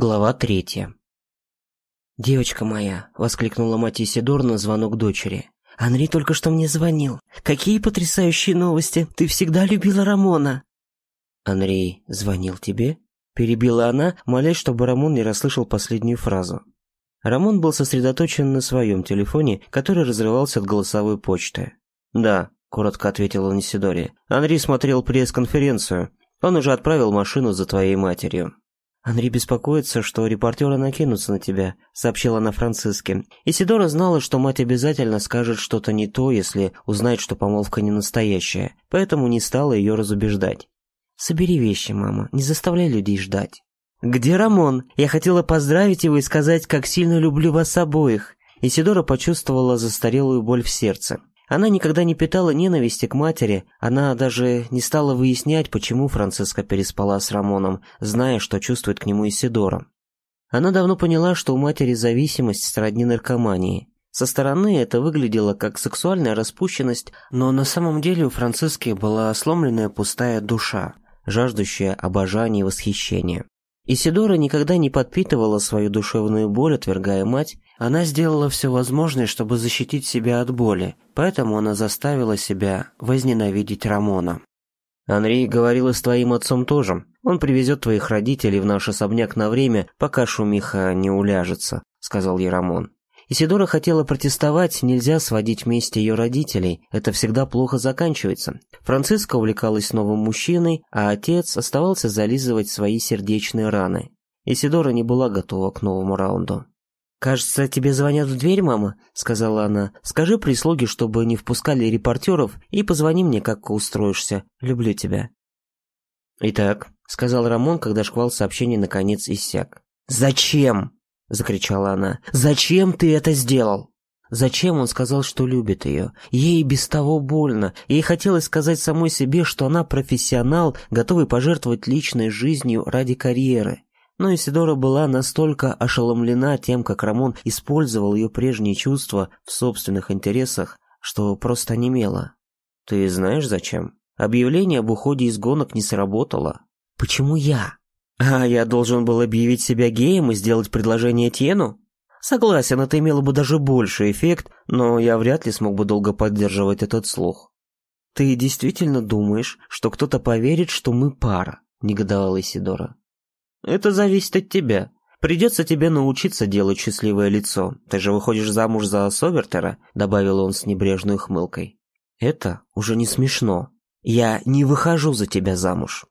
Глава третья. «Девочка моя!» — воскликнула мать Исидор на звонок дочери. «Анри только что мне звонил. Какие потрясающие новости! Ты всегда любила Рамона!» «Анри звонил тебе?» — перебила она, молясь, чтобы Рамон не расслышал последнюю фразу. Рамон был сосредоточен на своем телефоне, который разрывался от голосовой почты. «Да», — коротко ответил он Исидоре. «Анри смотрел пресс-конференцию. Он уже отправил машину за твоей матерью». «Анри беспокоится, что репортеры накинутся на тебя», — сообщила она Франциске. Исидора знала, что мать обязательно скажет что-то не то, если узнает, что помолвка не настоящая, поэтому не стала ее разубеждать. «Собери вещи, мама, не заставляй людей ждать». «Где Рамон? Я хотела поздравить его и сказать, как сильно люблю вас обоих». Исидора почувствовала застарелую боль в сердце. Она никогда не питала ненависти к матери, она даже не стала выяснять, почему Франциска переспала с Рамоном, зная, что чувствует к нему Исидора. Она давно поняла, что у матери зависимость сродни наркомании. Со стороны это выглядело как сексуальная распущенность, но на самом деле у Франциски была сломленная пустая душа, жаждущая обожания и восхищения. Исидора никогда не подпитывала свою душевную боль, отвергая мать, она сделала все возможное, чтобы защитить себя от боли, поэтому она заставила себя возненавидеть Рамона. «Анри говорила с твоим отцом тоже. Он привезет твоих родителей в наш особняк на время, пока шумиха не уляжется», — сказал ей Рамон. Исидора хотела протестовать, нельзя сводить вместе ее родителей, это всегда плохо заканчивается. Франциска увлекалась новым мужчиной, а отец оставался зализывать свои сердечные раны. Исидора не была готова к новому раунду. «Кажется, тебе звонят в дверь, мама», — сказала она. «Скажи прислуге, чтобы не впускали репортеров, и позвони мне, как устроишься. Люблю тебя». «Итак», — сказал Рамон, когда шквал сообщений наконец иссяк. «Зачем?» — закричала она. «Зачем ты это сделал?» Зачем он сказал, что любит ее? Ей без того больно. Ей хотелось сказать самой себе, что она профессионал, готовый пожертвовать личной жизнью ради карьеры. Но Исидора была настолько ошеломлена тем, как Рамон использовал ее прежние чувства в собственных интересах, что просто немела. «Ты знаешь зачем? Объявление об уходе из гонок не сработало». «Почему я?» А я должен был объявить себя геем и сделать предложение Тену? Согласен, это имело бы даже больший эффект, но я вряд ли смог бы долго поддерживать этот слух. Ты действительно думаешь, что кто-то поверит, что мы пара? Негодовала Исидора. Это зависит от тебя. Придется тебе научиться делать счастливое лицо. Ты же выходишь замуж за Совертера, добавил он с небрежной ухмылкой. Это уже не смешно. Я не выхожу за тебя замуж.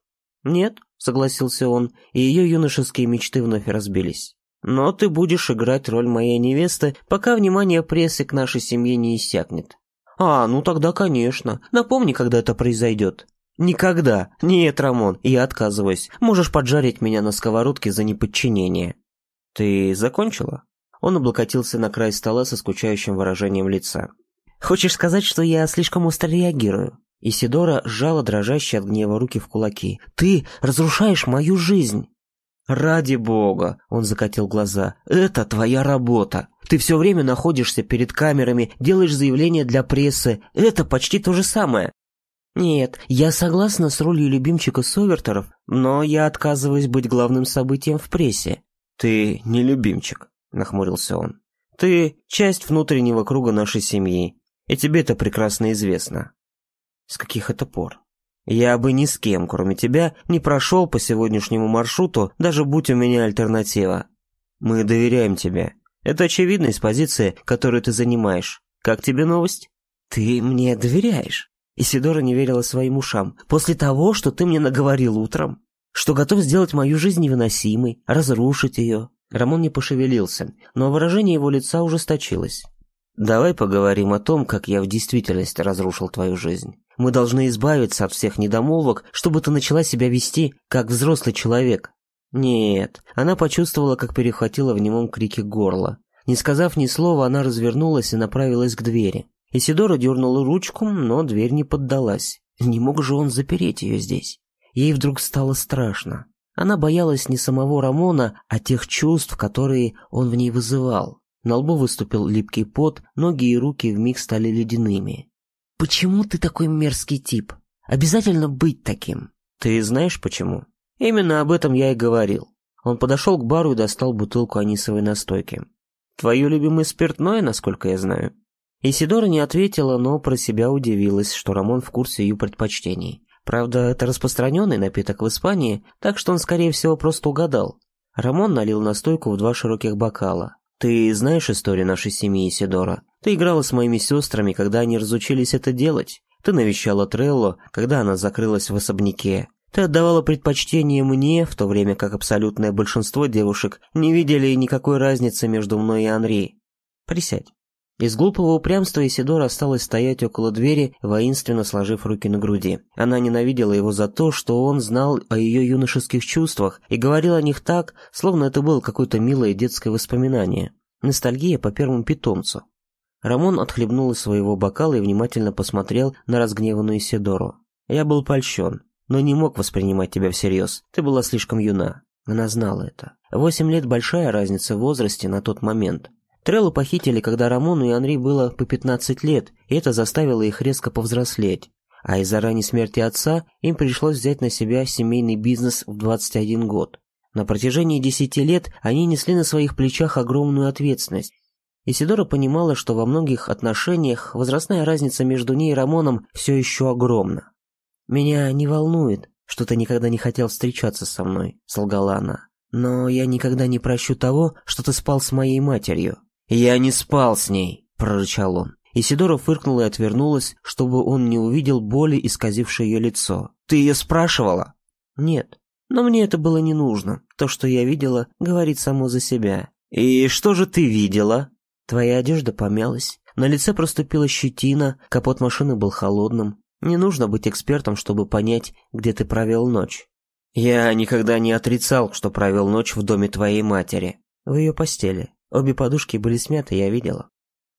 Нет, — согласился он, и ее юношеские мечты вновь разбились. «Но ты будешь играть роль моей невесты, пока внимание прессы к нашей семье не иссякнет». «А, ну тогда, конечно. Напомни, когда это произойдет». «Никогда. Нет, Рамон, я отказываюсь. Можешь поджарить меня на сковородке за неподчинение». «Ты закончила?» Он облокотился на край стола со скучающим выражением лица. «Хочешь сказать, что я слишком остро реагирую?» Исидора сжала дрожащие от гнева руки в кулаки. «Ты разрушаешь мою жизнь!» «Ради бога!» — он закатил глаза. «Это твоя работа. Ты все время находишься перед камерами, делаешь заявления для прессы. Это почти то же самое». «Нет, я согласна с ролью любимчика Совертеров, но я отказываюсь быть главным событием в прессе». «Ты не любимчик», — нахмурился он. «Ты часть внутреннего круга нашей семьи, и тебе это прекрасно известно. С каких это пор? Я бы ни с кем, кроме тебя, не прошел по сегодняшнему маршруту, даже будь у меня альтернатива. Мы доверяем тебе. Это очевидно из позиции, которую ты занимаешь. Как тебе новость? Ты мне доверяешь? Исидора не верила своим ушам. После того, что ты мне наговорил утром, что готов сделать мою жизнь невыносимой, разрушить ее. Рамон не пошевелился, но выражение его лица ужесточилось. «Давай поговорим о том, как я в действительности разрушил твою жизнь. Мы должны избавиться от всех недомолвок, чтобы ты начала себя вести, как взрослый человек». Нет, она почувствовала, как перехватила в немом крике горло. Не сказав ни слова, она развернулась и направилась к двери. Исидора дернула ручку, но дверь не поддалась. Не мог же он запереть ее здесь. Ей вдруг стало страшно. Она боялась не самого Рамона, а тех чувств, которые он в ней вызывал. На лбу выступил липкий пот, ноги и руки вмиг стали ледяными. «Почему ты такой мерзкий тип? Обязательно быть таким?» «Ты знаешь почему?» «Именно об этом я и говорил». Он подошел к бару и достал бутылку анисовой настойки. «Твое любимое спиртное, насколько я знаю?» Исидора не ответила, но про себя удивилась, что Рамон в курсе ее предпочтений. Правда, это распространенный напиток в Испании, так что он, скорее всего, просто угадал. Рамон налил настойку в два широких бокала. «Ты знаешь историю нашей семьи, Исидора? Ты играла с моими сестрами, когда они разучились это делать. Ты навещала Трелло, когда она закрылась в особняке. Ты отдавала предпочтение мне, в то время как абсолютное большинство девушек не видели никакой разницы между мной и Анри. Присядь». Из глупого упрямства Исидора осталась стоять около двери, воинственно сложив руки на груди. Она ненавидела его за то, что он знал о ее юношеских чувствах и говорил о них так, словно это было какое-то милое детское воспоминание. Ностальгия по первому питомцу. Рамон отхлебнул из своего бокала и внимательно посмотрел на разгневанную Исидору. «Я был польщен, но не мог воспринимать тебя всерьез. Ты была слишком юна». Она знала это. Восемь лет – большая разница в возрасте на тот момент. Треллу похитили, когда Рамону и Анри было по 15 лет, и это заставило их резко повзрослеть. А из-за ранней смерти отца им пришлось взять на себя семейный бизнес в 21 год. На протяжении 10 лет они несли на своих плечах огромную ответственность. Исидора понимала, что во многих отношениях возрастная разница между ней и Рамоном все еще огромна. «Меня не волнует, что ты никогда не хотел встречаться со мной», — солгала она. «Но я никогда не прощу того, что ты спал с моей матерью». «Я не спал с ней», — прорычал он. Исидора фыркнула и отвернулась, чтобы он не увидел боли, исказившее ее лицо. «Ты ее спрашивала?» «Нет, но мне это было не нужно. То, что я видела, говорит само за себя». «И что же ты видела?» «Твоя одежда помялась, на лице проступила щетина, капот машины был холодным. Не нужно быть экспертом, чтобы понять, где ты провел ночь». «Я никогда не отрицал, что провел ночь в доме твоей матери». «В ее постели. Обе подушки были смяты, я видела.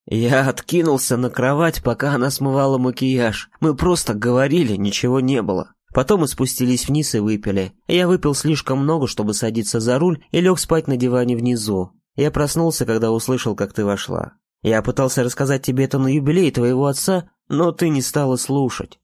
Я откинулся на кровать, пока она смывала макияж. Мы просто говорили, ничего не было. Потом мы спустились вниз и выпили. Я выпил слишком много, чтобы садиться за руль, и лег спать на диване внизу. Я проснулся, когда услышал, как ты вошла. Я пытался рассказать тебе это на юбилей твоего отца, но ты не стала слушать.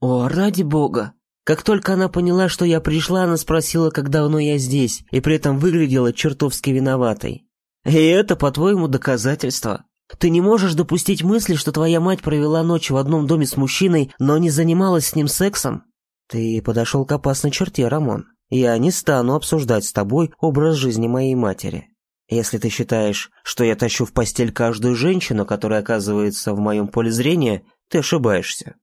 О, ради бога! Как только она поняла, что я пришла, она спросила, как давно я здесь, и при этом выглядела чертовски виноватой. И это, по-твоему, доказательство? Ты не можешь допустить мысли, что твоя мать провела ночь в одном доме с мужчиной, но не занималась с ним сексом? Ты подошел к опасной черте, Рамон. Я не стану обсуждать с тобой образ жизни моей матери. Если ты считаешь, что я тащу в постель каждую женщину, которая оказывается в моем поле зрения, ты ошибаешься.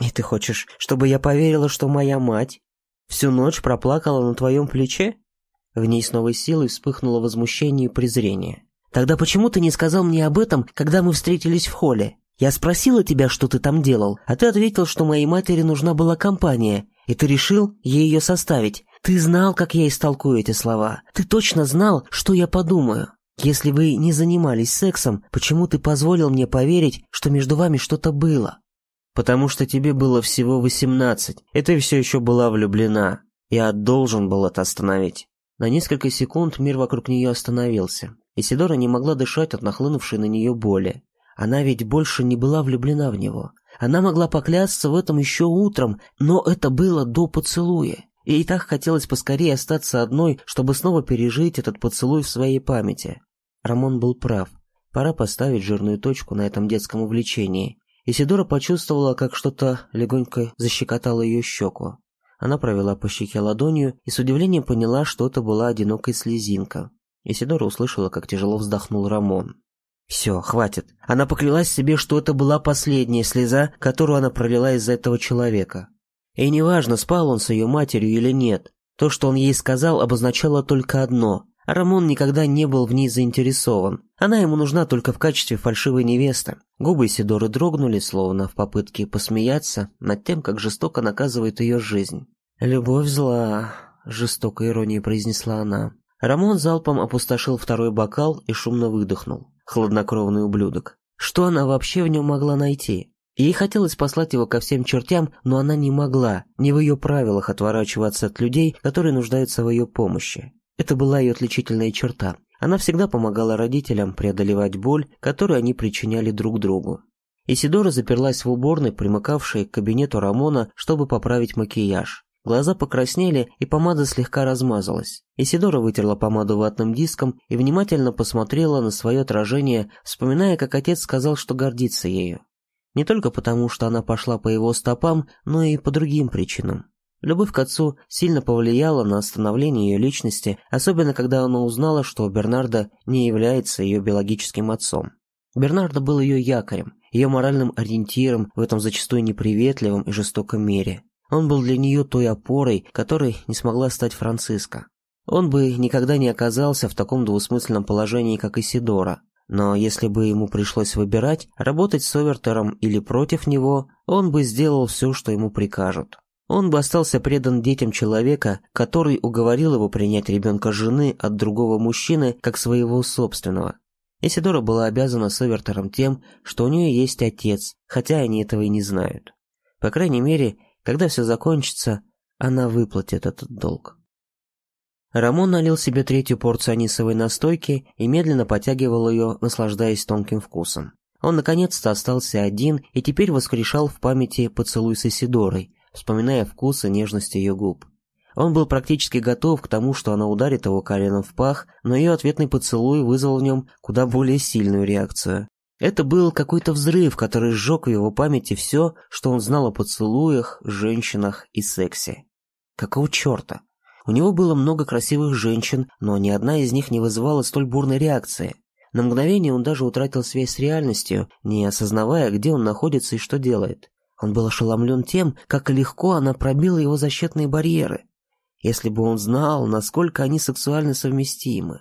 И ты хочешь, чтобы я поверила, что моя мать всю ночь проплакала на твоем плече? В ней с новой силой вспыхнуло возмущение и презрение. «Тогда почему ты не сказал мне об этом, когда мы встретились в холле? Я спросила тебя, что ты там делал, а ты ответил, что моей матери нужна была компания, и ты решил ей ее составить. Ты знал, как я истолкую эти слова. Ты точно знал, что я подумаю. Если вы не занимались сексом, почему ты позволил мне поверить, что между вами что-то было?» «Потому что тебе было всего восемнадцать, и ты все еще была влюблена. Я должен был это остановить». На несколько секунд мир вокруг нее остановился. Исидора не могла дышать от нахлынувшей на нее боли. Она ведь больше не была влюблена в него. Она могла поклясться в этом еще утром, но это было до поцелуя. Ей так хотелось поскорее остаться одной, чтобы снова пережить этот поцелуй в своей памяти. Рамон был прав. Пора поставить жирную точку на этом детском увлечении. Исидора почувствовала, как что-то легонько защекотало ее щеку. Она провела по щеке ладонью и с удивлением поняла, что это была одинокая слезинка. Исидора услышала, как тяжело вздохнул Рамон. Все, хватит. Она поклялась себе, что это была последняя слеза, которую она пролила из-за этого человека. И неважно, спал он с ее матерью или нет. То, что он ей сказал, обозначало только одно. Рамон никогда не был в ней заинтересован. Она ему нужна только в качестве фальшивой невесты. Губы Сидоры дрогнули, словно в попытке посмеяться над тем, как жестоко наказывает ее жизнь. «Любовь зла», — жестокой иронией произнесла она. Рамон залпом опустошил второй бокал и шумно выдохнул. Хладнокровный ублюдок. Что она вообще в нем могла найти? Ей хотелось послать его ко всем чертям, но она не могла, не в ее правилах отворачиваться от людей, которые нуждаются в ее помощи. Это была ее отличительная черта. Она всегда помогала родителям преодолевать боль, которую они причиняли друг другу. Исидора заперлась в уборной, примыкавшей к кабинету Рамона, чтобы поправить макияж. Глаза покраснели, и помада слегка размазалась. Исидора вытерла помаду ватным диском и внимательно посмотрела на свое отражение, вспоминая, как отец сказал, что гордится ею. Не только потому, что она пошла по его стопам, но и по другим причинам. Любовь к отцу сильно повлияла на становление ее личности, особенно когда она узнала, что Бернардо не является ее биологическим отцом. Бернардо был ее якорем, ее моральным ориентиром в этом зачастую неприветливом и жестоком мире. Он был для нее той опорой, которой не смогла стать Франциска. Он бы никогда не оказался в таком двусмысленном положении, как Исидора. Но если бы ему пришлось выбирать, работать с Овертером или против него, он бы сделал все, что ему прикажут. Он бы остался предан детям человека, который уговорил его принять ребенка жены от другого мужчины как своего собственного. Исидора была обязана с Овертером тем, что у нее есть отец, хотя они этого и не знают. По крайней мере, когда все закончится, она выплатит этот долг. Рамон налил себе третью порцию анисовой настойки и медленно потягивал ее, наслаждаясь тонким вкусом. Он наконец-то остался один и теперь воскрешал в памяти поцелуй с Исидорой, вспоминая вкус и нежность ее губ. Он был практически готов к тому, что она ударит его коленом в пах, но ее ответный поцелуй вызвал в нем куда более сильную реакцию. Это был какой-то взрыв, который сжег в его памяти все, что он знал о поцелуях, женщинах и сексе. Какого черта? У него было много красивых женщин, но ни одна из них не вызывала столь бурной реакции. На мгновение он даже утратил связь с реальностью, не осознавая, где он находится и что делает. Он был ошеломлен тем, как легко она пробила его защитные барьеры. Если бы он знал, насколько они сексуально совместимы.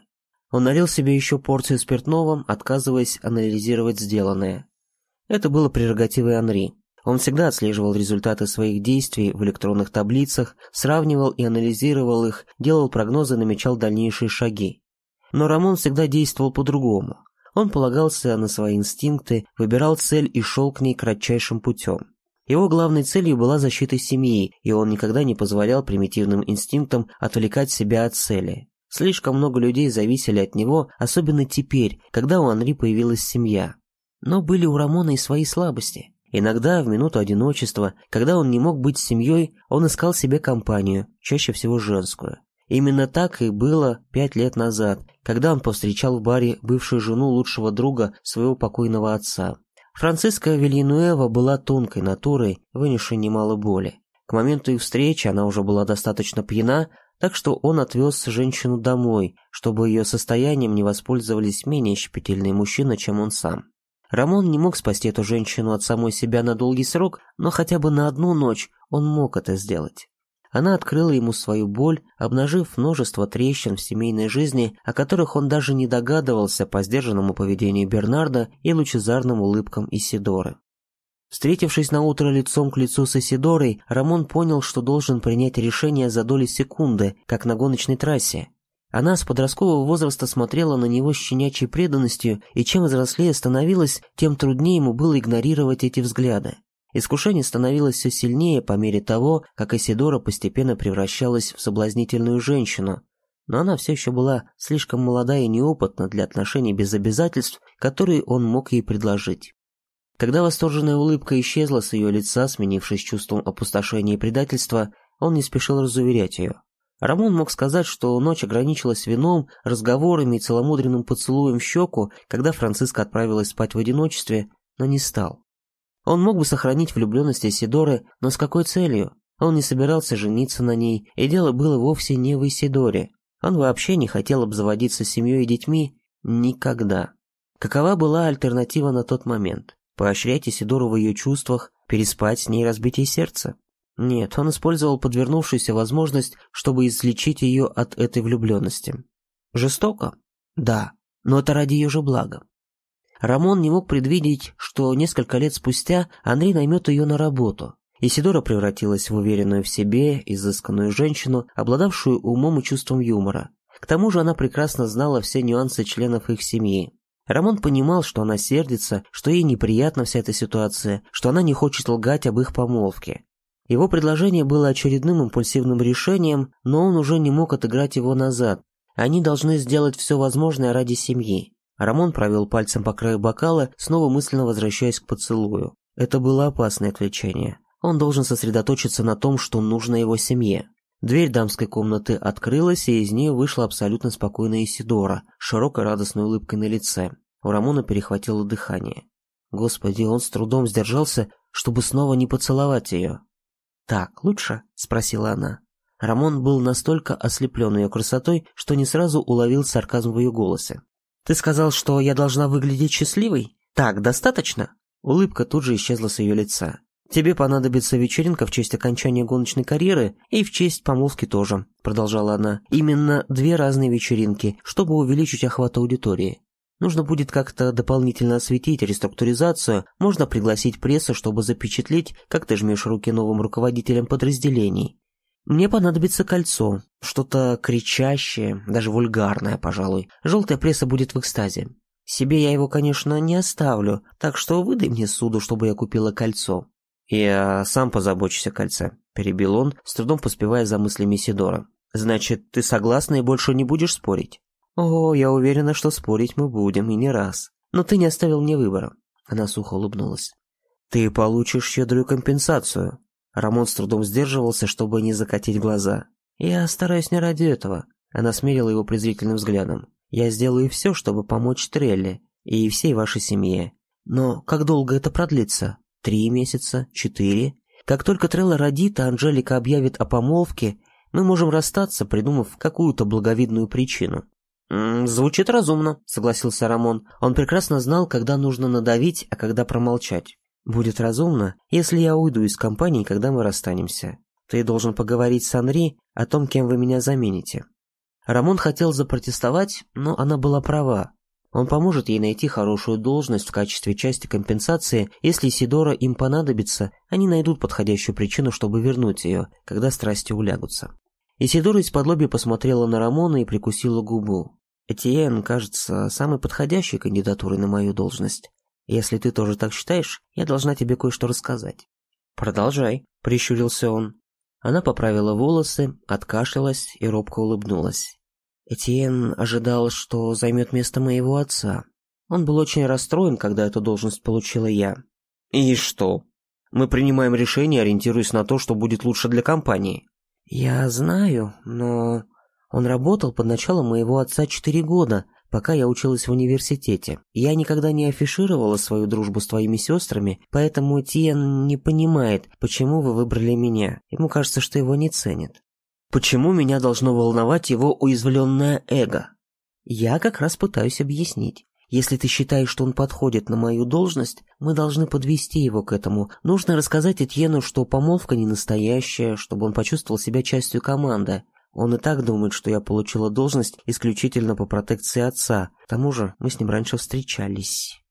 Он налил себе еще порцию спиртного, отказываясь анализировать сделанное. Это было прерогативой Анри. Он всегда отслеживал результаты своих действий в электронных таблицах, сравнивал и анализировал их, делал прогнозы, намечал дальнейшие шаги. Но Рамон всегда действовал по-другому. Он полагался на свои инстинкты, выбирал цель и шел к ней кратчайшим путем. Его главной целью была защита семьи, и он никогда не позволял примитивным инстинктам отвлекать себя от цели. Слишком много людей зависели от него, особенно теперь, когда у Анри появилась семья. Но были у Рамона и свои слабости. Иногда, в минуту одиночества, когда он не мог быть с семьей, он искал себе компанию, чаще всего женскую. Именно так и было пять лет назад, когда он повстречал в баре бывшую жену лучшего друга своего покойного отца. Франциска Вильянуэва была тонкой натурой, вынесшей немало боли. К моменту их встречи она уже была достаточно пьяна, так что он отвез женщину домой, чтобы ее состоянием не воспользовались менее щепетильные мужчины, чем он сам. Рамон не мог спасти эту женщину от самой себя на долгий срок, но хотя бы на одну ночь он мог это сделать. Она открыла ему свою боль, обнажив множество трещин в семейной жизни, о которых он даже не догадывался по сдержанному поведению Бернарда и лучезарным улыбкам Исидоры. Встретившись на утро лицом к лицу с Исидорой, Рамон понял, что должен принять решение за доли секунды, как на гоночной трассе. Она с подросткового возраста смотрела на него с щенячьей преданностью, и чем взрослее становилась, тем труднее ему было игнорировать эти взгляды. Искушение становилось все сильнее по мере того, как Исидора постепенно превращалась в соблазнительную женщину, но она все еще была слишком молода и неопытна для отношений без обязательств, которые он мог ей предложить. Когда восторженная улыбка исчезла с ее лица, сменившись чувством опустошения и предательства, он не спешил разуверять ее. Рамон мог сказать, что ночь ограничилась вином, разговорами и целомудренным поцелуем в щеку, когда Франциска отправилась спать в одиночестве, но не стал. Он мог бы сохранить влюбленность Исидоры, но с какой целью? Он не собирался жениться на ней, и дело было вовсе не в Исидоре. Он вообще не хотел обзаводиться семьей и детьми никогда. Какова была альтернатива на тот момент? Поощрять Исидору в ее чувствах, переспать с ней разбить ей сердце? Нет, он использовал подвернувшуюся возможность, чтобы излечить ее от этой влюбленности. Жестоко? Да, но это ради ее же блага. Рамон не мог предвидеть, что несколько лет спустя Андрей наймет ее на работу. Исидора превратилась в уверенную в себе, изысканную женщину, обладавшую умом и чувством юмора. К тому же она прекрасно знала все нюансы членов их семьи. Рамон понимал, что она сердится, что ей неприятна вся эта ситуация, что она не хочет лгать об их помолвке. Его предложение было очередным импульсивным решением, но он уже не мог отыграть его назад. Они должны сделать все возможное ради семьи. Рамон провел пальцем по краю бокала, снова мысленно возвращаясь к поцелую. Это было опасное отвлечение. Он должен сосредоточиться на том, что нужно его семье. Дверь дамской комнаты открылась, и из нее вышла абсолютно спокойная Исидора, широкой радостной улыбкой на лице. У Рамона перехватило дыхание. Господи, он с трудом сдержался, чтобы снова не поцеловать ее. «Так, лучше?» – спросила она. Рамон был настолько ослеплен ее красотой, что не сразу уловил сарказм в ее голосе. «Ты сказал, что я должна выглядеть счастливой? Так, достаточно?» Улыбка тут же исчезла с ее лица. «Тебе понадобится вечеринка в честь окончания гоночной карьеры и в честь помолвки тоже», – продолжала она. «Именно две разные вечеринки, чтобы увеличить охват аудитории. Нужно будет как-то дополнительно осветить реструктуризацию, можно пригласить прессу, чтобы запечатлеть, как ты жмешь руки новым руководителям подразделений. Мне понадобится кольцо, что-то кричащее, даже вульгарное, пожалуй. Желтая пресса будет в экстазе. Себе я его, конечно, не оставлю, так что выдай мне суду, чтобы я купила кольцо. Я сам позабочусь о кольце, перебил он, с трудом поспевая за мыслями Сидора. Значит, ты согласна и больше не будешь спорить? «О, я уверена, что спорить мы будем, и не раз. Но ты не оставил мне выбора». Она сухо улыбнулась. «Ты получишь щедрую компенсацию». Рамон с трудом сдерживался, чтобы не закатить глаза. «Я стараюсь не ради этого». Она смерила его презрительным взглядом. «Я сделаю все, чтобы помочь Трелли и всей вашей семье. Но как долго это продлится? Три месяца? Четыре? Как только Трелла родит, а Анжелика объявит о помолвке, мы можем расстаться, придумав какую-то благовидную причину. «Звучит разумно», — согласился Рамон. Он прекрасно знал, когда нужно надавить, а когда промолчать. «Будет разумно, если я уйду из компании, когда мы расстанемся. Ты должен поговорить с Анри о том, кем вы меня замените». Рамон хотел запротестовать, но она была права. Он поможет ей найти хорошую должность в качестве части компенсации, если Сидора им понадобится, они найдут подходящую причину, чтобы вернуть ее, когда страсти улягутся. Исидора из-под посмотрела на Рамона и прикусила губу. Этьен кажется самой подходящей кандидатурой на мою должность. Если ты тоже так считаешь, я должна тебе кое-что рассказать». «Продолжай», — прищурился он. Она поправила волосы, откашлялась и робко улыбнулась. Этьен ожидал, что займет место моего отца. Он был очень расстроен, когда эту должность получила я. «И что? Мы принимаем решение, ориентируясь на то, что будет лучше для компании». «Я знаю, но он работал под началом моего отца четыре года, пока я училась в университете. Я никогда не афишировала свою дружбу с твоими сестрами, поэтому Тиен не понимает, почему вы выбрали меня. Ему кажется, что его не ценят. Почему меня должно волновать его уязвленное эго? Я как раз пытаюсь объяснить. Если ты считаешь, что он подходит на мою должность, мы должны подвести его к этому. Нужно рассказать Этьену, что помолвка не настоящая, чтобы он почувствовал себя частью команды. Он и так думает, что я получила должность исключительно по протекции отца. К тому же мы с ним раньше встречались.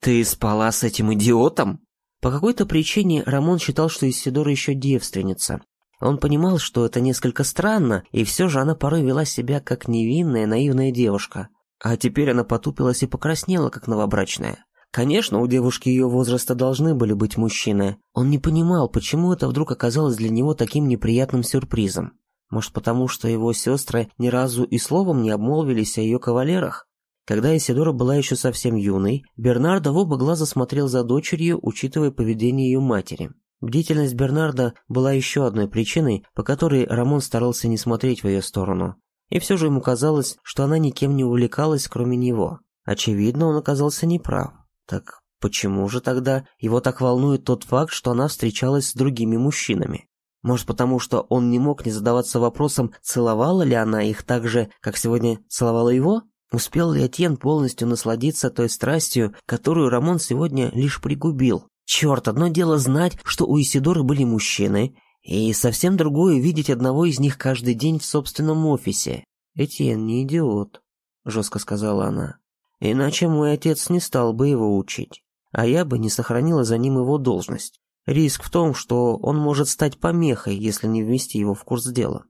Ты спала с этим идиотом? По какой-то причине Рамон считал, что Исидора еще девственница. Он понимал, что это несколько странно, и все же она порой вела себя как невинная, наивная девушка. А теперь она потупилась и покраснела, как новобрачная. Конечно, у девушки ее возраста должны были быть мужчины. Он не понимал, почему это вдруг оказалось для него таким неприятным сюрпризом. Может, потому что его сестры ни разу и словом не обмолвились о ее кавалерах? Когда Исидора была еще совсем юной, Бернардо в оба глаза смотрел за дочерью, учитывая поведение ее матери. Бдительность Бернарда была еще одной причиной, по которой Рамон старался не смотреть в ее сторону. И все же ему казалось, что она никем не увлекалась, кроме него. Очевидно, он оказался неправ. Так почему же тогда его так волнует тот факт, что она встречалась с другими мужчинами? Может, потому что он не мог не задаваться вопросом, целовала ли она их так же, как сегодня целовала его? Успел ли Атьен полностью насладиться той страстью, которую Рамон сегодня лишь пригубил? Черт, одно дело знать, что у Исидоры были мужчины, и совсем другое видеть одного из них каждый день в собственном офисе. «Этьен не идиот», — жестко сказала она. «Иначе мой отец не стал бы его учить, а я бы не сохранила за ним его должность. Риск в том, что он может стать помехой, если не ввести его в курс дела.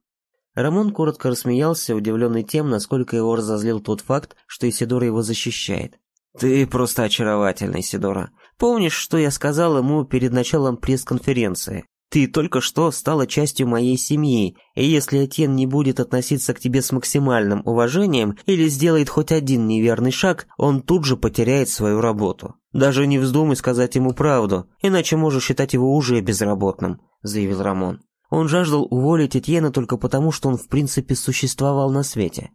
Рамон коротко рассмеялся, удивленный тем, насколько его разозлил тот факт, что Исидора его защищает. «Ты просто очаровательный, Исидора. Помнишь, что я сказал ему перед началом пресс-конференции? Ты только что стала частью моей семьи, и если Этьен не будет относиться к тебе с максимальным уважением или сделает хоть один неверный шаг, он тут же потеряет свою работу. Даже не вздумай сказать ему правду, иначе можешь считать его уже безработным», – заявил Рамон. Он жаждал уволить Этьена только потому, что он в принципе существовал на свете.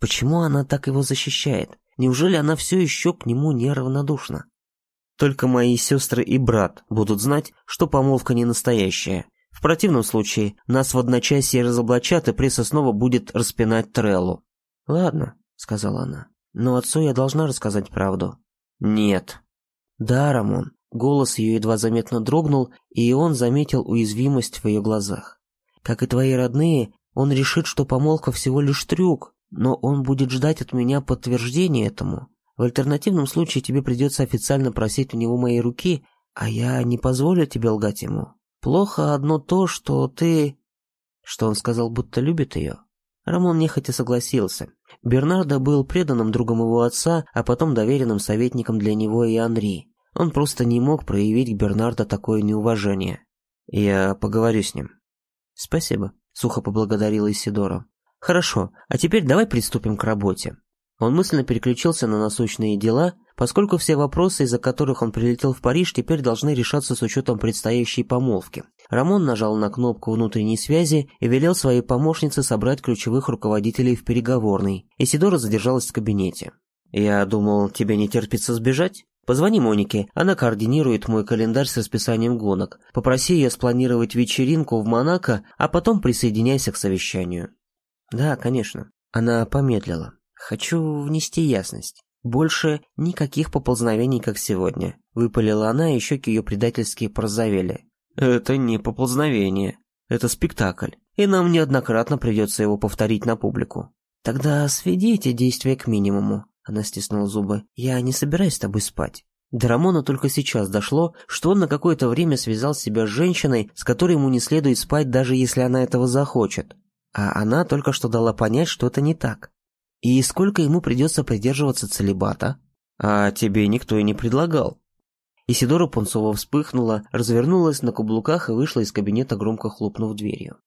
Почему она так его защищает? Неужели она все еще к нему неравнодушна? Только мои сестры и брат будут знать, что помолвка не настоящая. В противном случае нас в одночасье разоблачат, и пресса снова будет распинать Треллу. «Ладно», — сказала она, — «но отцу я должна рассказать правду». «Нет». «Да, Рамон». Голос ее едва заметно дрогнул, и он заметил уязвимость в ее глазах. «Как и твои родные, он решит, что помолвка всего лишь трюк, но он будет ждать от меня подтверждения этому. В альтернативном случае тебе придется официально просить у него моей руки, а я не позволю тебе лгать ему. Плохо одно то, что ты...» Что он сказал, будто любит ее. Рамон нехотя согласился. Бернардо был преданным другом его отца, а потом доверенным советником для него и Анри. Он просто не мог проявить к Бернардо такое неуважение. «Я поговорю с ним». «Спасибо», — сухо поблагодарила Исидора. «Хорошо, а теперь давай приступим к работе. Он мысленно переключился на насущные дела, поскольку все вопросы, из-за которых он прилетел в Париж, теперь должны решаться с учетом предстоящей помолвки. Рамон нажал на кнопку внутренней связи и велел своей помощнице собрать ключевых руководителей в переговорной. Исидора задержалась в кабинете. «Я думал, тебе не терпится сбежать?» Позвони Монике, она координирует мой календарь с расписанием гонок. Попроси ее спланировать вечеринку в Монако, а потом присоединяйся к совещанию. Да, конечно. Она помедлила. «Хочу внести ясность. Больше никаких поползновений, как сегодня», — выпалила она, и щеки ее предательски порозовели. «Это не поползновение. Это спектакль, и нам неоднократно придется его повторить на публику». «Тогда сведите действия к минимуму», — она стиснула зубы. «Я не собираюсь с тобой спать». До Рамона только сейчас дошло, что он на какое-то время связал себя с женщиной, с которой ему не следует спать, даже если она этого захочет. А она только что дала понять, что это не так. И сколько ему придется придерживаться целебата? А тебе никто и не предлагал. Исидора Пунцова вспыхнула, развернулась на каблуках и вышла из кабинета, громко хлопнув дверью.